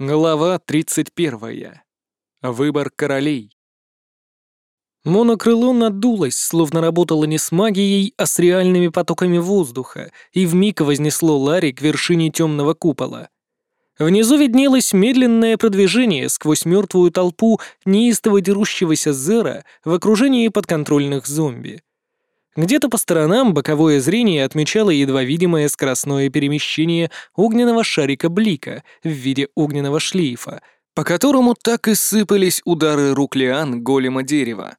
Глава 31. Выбор королей. Монокрыло надулось, словно работало не с магией, а с реальными потоками воздуха, и вмиг вознесло Ларри к вершине темного купола. Внизу виднелось медленное продвижение сквозь мертвую толпу неистово дерущегося Зера в окружении подконтрольных зомби. Где-то по сторонам боковое зрение отмечало едва видимое скоростное перемещение огненного шарика Блика в виде огненного шлейфа, по которому так и сыпались удары рук Лиан голема дерева.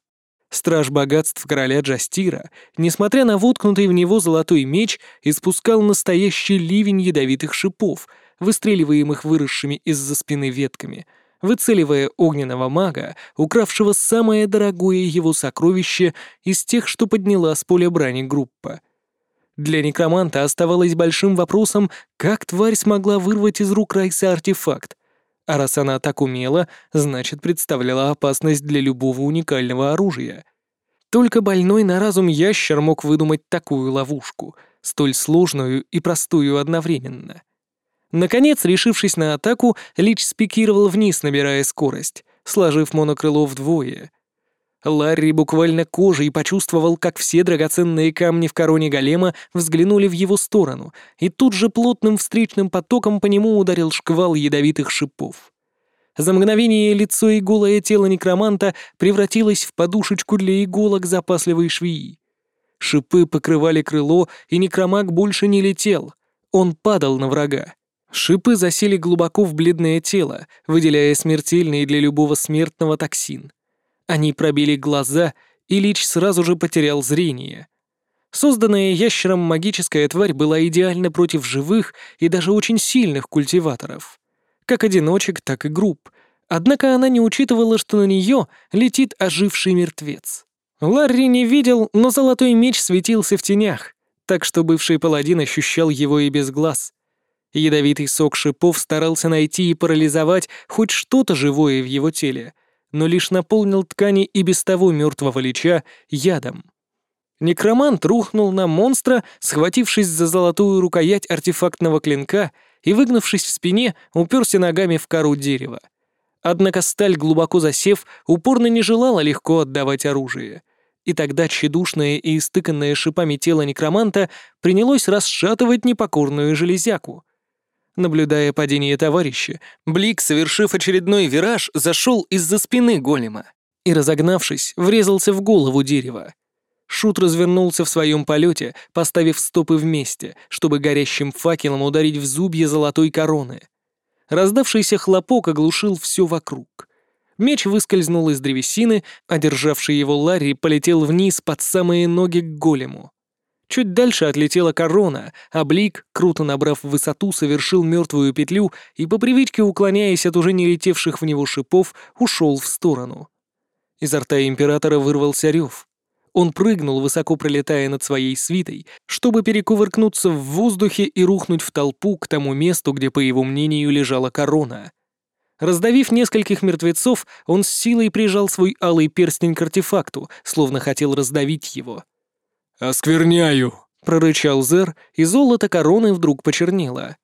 Страж богатств короля Джастира, несмотря на воткнутый в него золотой меч, испускал настоящий ливень ядовитых шипов, выстреливаемых выросшими из-за спины ветками — выцеливая огненного мага, укравшего самое дорогое его сокровище из тех, что подняла с поля брани группа. Для некроманта оставалось большим вопросом, как тварь смогла вырвать из рук Райса артефакт. А раз она так умела, значит, представляла опасность для любого уникального оружия. Только больной на разум ящер мог выдумать такую ловушку, столь сложную и простую одновременно. Наконец, решившись на атаку, Лич спикировал вниз, набирая скорость, сложив монокрыло вдвое. Ларри буквально кожей почувствовал, как все драгоценные камни в короне голема взглянули в его сторону, и тут же плотным встречным потоком по нему ударил шквал ядовитых шипов. За мгновение лицо и голое тело некроманта превратилось в подушечку для иголок запасливой швеи. Шипы покрывали крыло, и некромаг больше не летел. Он падал на врага. Шипы засели глубоко в бледное тело, выделяя смертельный для любого смертного токсин. Они пробили глаза, и Лич сразу же потерял зрение. Созданная ящером магическая тварь была идеальна против живых и даже очень сильных культиваторов. Как одиночек, так и групп. Однако она не учитывала, что на нее летит оживший мертвец. Ларри не видел, но золотой меч светился в тенях, так что бывший паладин ощущал его и без глаз. Ядовитый сок шипов старался найти и парализовать хоть что-то живое в его теле, но лишь наполнил ткани и без того мертвого лича ядом. Некромант рухнул на монстра, схватившись за золотую рукоять артефактного клинка и, выгнувшись в спине, уперся ногами в кору дерева. Однако сталь, глубоко засев, упорно не желала легко отдавать оружие. И тогда тщедушное и истыканное шипами тело некроманта принялось расшатывать непокорную железяку. Наблюдая падение товарища, Блик, совершив очередной вираж, зашел из-за спины голема и, разогнавшись, врезался в голову дерева. Шут развернулся в своем полете, поставив стопы вместе, чтобы горящим факелом ударить в зубья золотой короны. Раздавшийся хлопок оглушил все вокруг. Меч выскользнул из древесины, а державший его Ларри полетел вниз под самые ноги к голему. Чуть дальше отлетела корона, а Блик, круто набрав высоту, совершил мертвую петлю и, по привычке уклоняясь от уже не летевших в него шипов, ушел в сторону. Изо рта императора вырвался рев. Он прыгнул, высоко пролетая над своей свитой, чтобы перекувыркнуться в воздухе и рухнуть в толпу к тому месту, где, по его мнению, лежала корона. Раздавив нескольких мертвецов, он с силой прижал свой алый перстень к артефакту, словно хотел раздавить его — «Оскверняю!» — прорычал Зер, и золото короны вдруг почернело.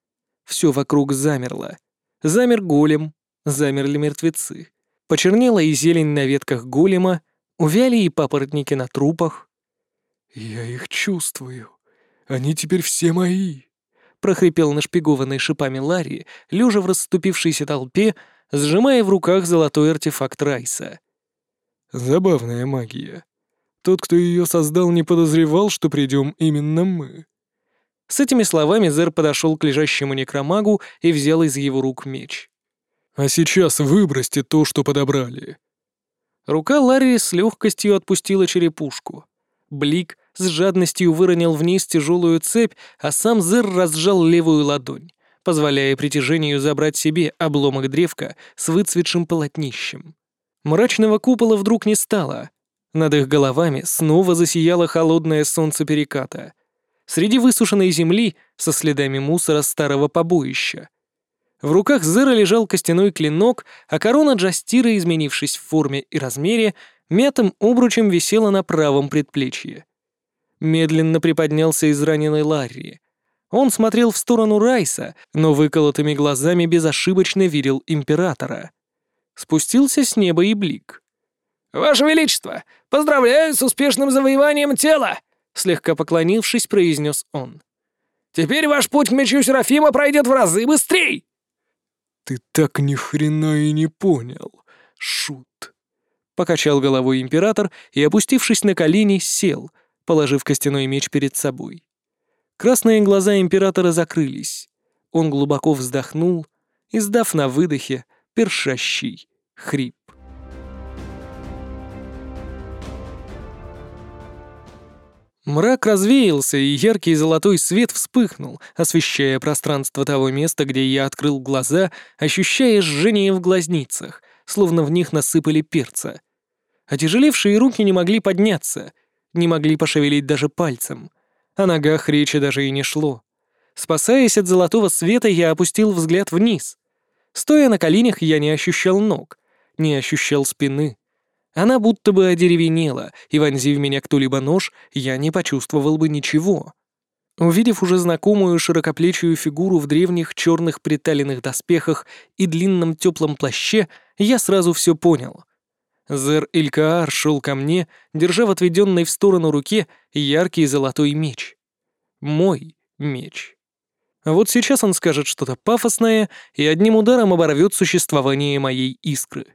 Все вокруг замерло. Замер голем, замерли мертвецы. Почернела и зелень на ветках голема, увяли и папоротники на трупах. «Я их чувствую. Они теперь все мои», — прохрипел нашпигованный шипами Ларри, лежа в расступившейся толпе, сжимая в руках золотой артефакт Райса. «Забавная магия. Тот, кто ее создал, не подозревал, что придем именно мы». С этими словами Зер подошел к лежащему некромагу и взял из его рук меч. «А сейчас выбросьте то, что подобрали». Рука Ларри с легкостью отпустила черепушку. Блик с жадностью выронил вниз тяжелую цепь, а сам Зер разжал левую ладонь, позволяя притяжению забрать себе обломок древка с выцветшим полотнищем. Мрачного купола вдруг не стало — над их головами снова засияло холодное солнце переката. Среди высушенной земли со следами мусора старого побоища. В руках Зера лежал костяной клинок, а корона Джастира, изменившись в форме и размере, мятым обручем висела на правом предплечье. Медленно приподнялся израненный Ларри. Он смотрел в сторону Райса, но выколотыми глазами безошибочно видел императора. Спустился с неба и блик. «Ваше Величество, поздравляю с успешным завоеванием тела!» Слегка поклонившись, произнес он. «Теперь ваш путь к мечу Серафима пройдет в разы быстрей!» «Ты так ни хрена и не понял, шут!» Покачал головой император и, опустившись на колени, сел, положив костяной меч перед собой. Красные глаза императора закрылись. Он глубоко вздохнул, издав на выдохе першащий хрип. Мрак развеялся, и яркий золотой свет вспыхнул, освещая пространство того места, где я открыл глаза, ощущая жжение в глазницах, словно в них насыпали перца. Отяжелевшие руки не могли подняться, не могли пошевелить даже пальцем. О ногах речи даже и не шло. Спасаясь от золотого света, я опустил взгляд вниз. Стоя на коленях, я не ощущал ног, не ощущал спины. Она будто бы одеревенела, и, вонзив меня кто-либо нож, я не почувствовал бы ничего. Увидев уже знакомую широкоплечую фигуру в древних черных приталенных доспехах и длинном теплом плаще, я сразу все понял. Зер Илькаар шел ко мне, держа в отведенной в сторону руке яркий золотой меч. Мой меч. Вот сейчас он скажет что-то пафосное и одним ударом оборвет существование моей искры.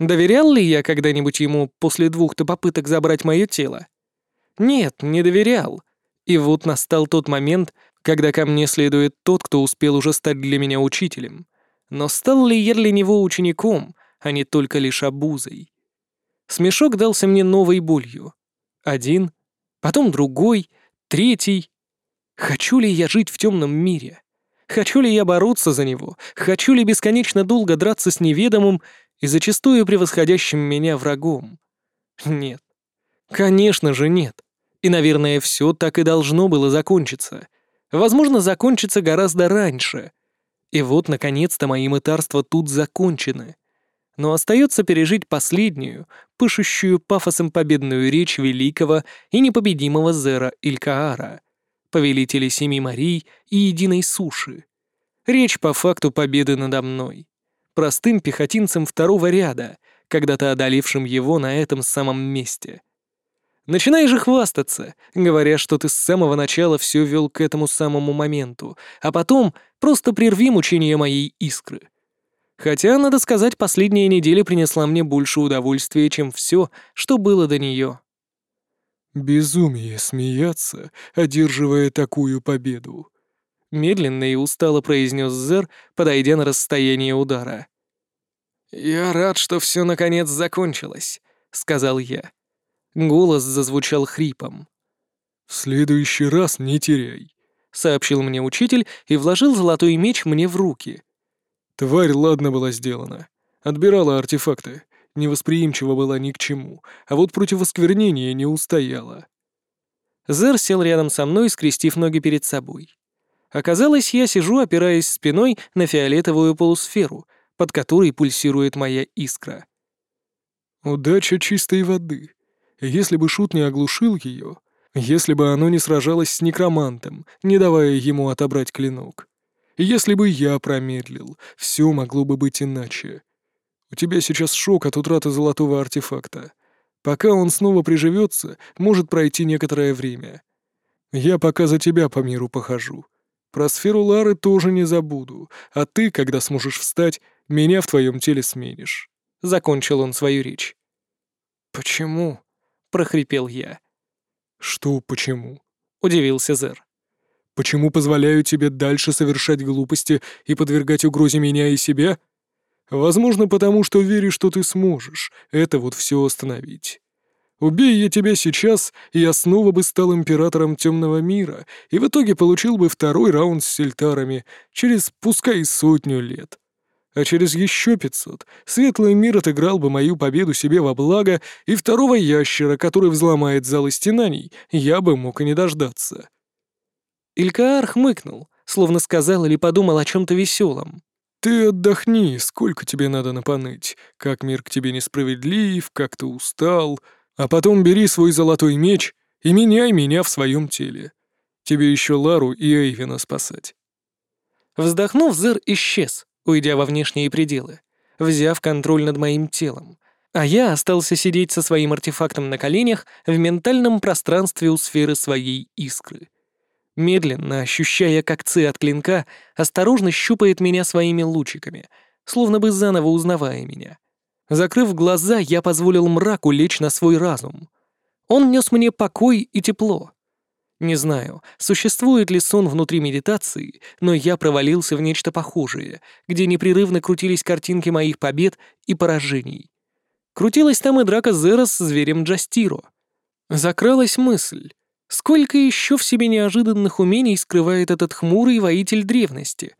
Доверял ли я когда-нибудь ему после двух-то попыток забрать мое тело? Нет, не доверял. И вот настал тот момент, когда ко мне следует тот, кто успел уже стать для меня учителем. Но стал ли я для него учеником, а не только лишь обузой? Смешок дался мне новой болью. Один, потом другой, третий. Хочу ли я жить в темном мире? Хочу ли я бороться за него? Хочу ли бесконечно долго драться с неведомым и зачастую превосходящим меня врагом? Нет. Конечно же нет. И, наверное, все так и должно было закончиться. Возможно, закончиться гораздо раньше. И вот, наконец-то, мои мытарства тут закончены. Но остается пережить последнюю, пышущую пафосом победную речь великого и непобедимого Зера Илькаара, повелителя Семи морей и Единой суши. Речь по факту победы надо мной простым пехотинцем второго ряда, когда-то одолившим его на этом самом месте. Начинай же хвастаться, говоря, что ты с самого начала все вел к этому самому моменту, а потом просто прерви мучение моей искры. Хотя, надо сказать, последняя неделя принесла мне больше удовольствия, чем все, что было до нее. Безумие смеяться, одерживая такую победу. Медленно и устало произнес Зер, подойдя на расстояние удара. «Я рад, что все наконец закончилось», — сказал я. Голос зазвучал хрипом. «В следующий раз не теряй», — сообщил мне учитель и вложил золотой меч мне в руки. Тварь ладно была сделана. Отбирала артефакты, невосприимчива была ни к чему, а вот против осквернения не устояла. Зер сел рядом со мной, скрестив ноги перед собой. Оказалось, я сижу, опираясь спиной на фиолетовую полусферу, под которой пульсирует моя искра. Удача чистой воды. Если бы Шут не оглушил ее, если бы оно не сражалось с некромантом, не давая ему отобрать клинок. Если бы я промедлил, все могло бы быть иначе. У тебя сейчас шок от утраты золотого артефакта. Пока он снова приживется, может пройти некоторое время. Я пока за тебя по миру похожу. Про сферу Лары тоже не забуду, а ты, когда сможешь встать, меня в твоем теле сменишь». Закончил он свою речь. «Почему?» — прохрипел я. «Что почему?» — удивился Зер. «Почему позволяю тебе дальше совершать глупости и подвергать угрозе меня и себя? Возможно, потому что верю, что ты сможешь это вот все остановить. Убей я тебя сейчас, я снова бы стал императором темного мира, и в итоге получил бы второй раунд с сельтарами через, пускай, сотню лет. А через еще пятьсот светлый мир отыграл бы мою победу себе во благо, и второго ящера, который взломает залы стенаний, я бы мог и не дождаться. Илькаар хмыкнул, словно сказал или подумал о чем-то веселом. «Ты отдохни, сколько тебе надо напоныть, как мир к тебе несправедлив, как ты устал, а потом бери свой золотой меч и меняй меня в своем теле. Тебе еще Лару и Эйвина спасать». Вздохнув, Зер исчез, уйдя во внешние пределы, взяв контроль над моим телом, а я остался сидеть со своим артефактом на коленях в ментальном пространстве у сферы своей искры. Медленно, ощущая, как ци от клинка, осторожно щупает меня своими лучиками, словно бы заново узнавая меня. Закрыв глаза, я позволил мраку лечь на свой разум. Он нес мне покой и тепло. Не знаю, существует ли сон внутри медитации, но я провалился в нечто похожее, где непрерывно крутились картинки моих побед и поражений. Крутилась там и драка Зера с зверем Джастиро. Закралась мысль, сколько еще в себе неожиданных умений скрывает этот хмурый воитель древности,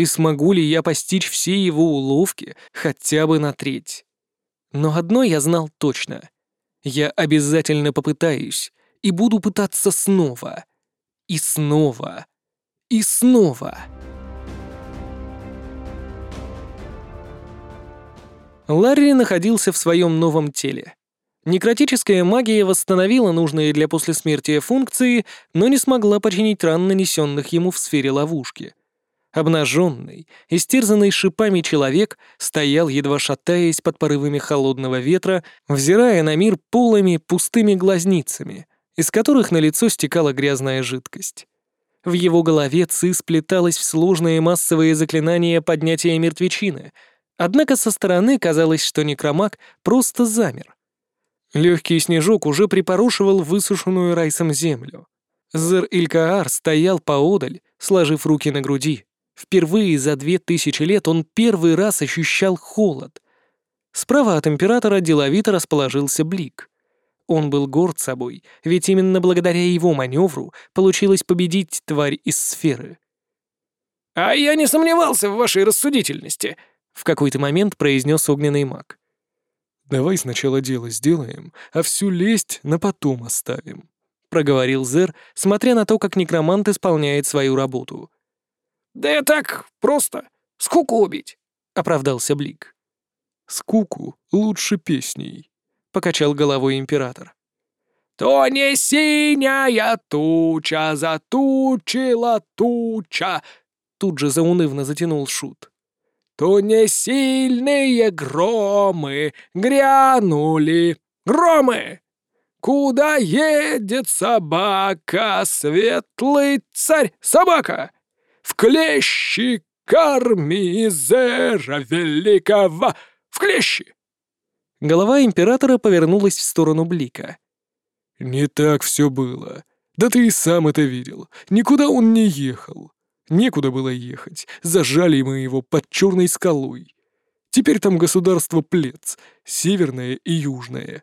и смогу ли я постичь все его уловки хотя бы на треть. Но одно я знал точно. Я обязательно попытаюсь, и буду пытаться снова. И снова. И снова. Ларри находился в своем новом теле. Некротическая магия восстановила нужные для послесмертия функции, но не смогла починить ран, нанесенных ему в сфере ловушки. Обнаженный, истерзанный шипами человек стоял, едва шатаясь под порывами холодного ветра, взирая на мир полыми пустыми глазницами, из которых на лицо стекала грязная жидкость. В его голове Ци сплеталась в сложные массовые заклинания поднятия мертвечины, однако со стороны казалось, что некромаг просто замер. Легкий снежок уже припорошивал высушенную райсом землю. Зер-Илькаар стоял поодаль, сложив руки на груди. Впервые за две тысячи лет он первый раз ощущал холод. Справа от императора деловито расположился Блик. Он был горд собой, ведь именно благодаря его маневру получилось победить тварь из сферы. «А я не сомневался в вашей рассудительности», — в какой-то момент произнес огненный маг. «Давай сначала дело сделаем, а всю лесть на потом оставим», — проговорил Зер, смотря на то, как некромант исполняет свою работу. «Да я так, просто, скуку убить», — оправдался Блик. «Скуку лучше песней», — покачал головой император. «То не синяя туча затучила туча», — тут же заунывно затянул шут. «То не сильные громы грянули, громы! Куда едет собака, светлый царь, собака? В клещи зера великого, в клещи!» Голова императора повернулась в сторону Блика. «Не так все было. Да ты и сам это видел. Никуда он не ехал. Некуда было ехать. Зажали мы его под черной скалой. Теперь там государство Плец, северное и южное.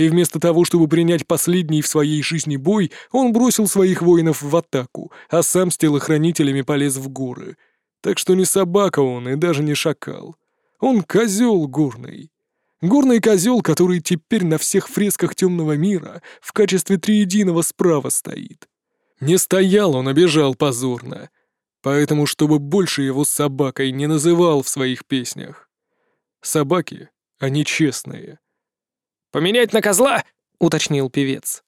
И вместо того, чтобы принять последний в своей жизни бой, он бросил своих воинов в атаку, а сам с телохранителями полез в горы. Так что не собака он и даже не шакал. Он козел горный. Горный козел, который теперь на всех фресках темного мира в качестве триединого справа стоит. Не стоял он, обижал позорно. Поэтому, чтобы больше его собакой не называл в своих песнях. Собаки, они честные. «Поменять на козла?» — уточнил певец.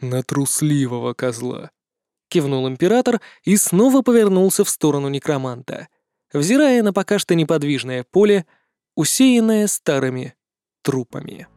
«На трусливого козла», — кивнул император и снова повернулся в сторону некроманта, взирая на пока что неподвижное поле, усеянное старыми трупами.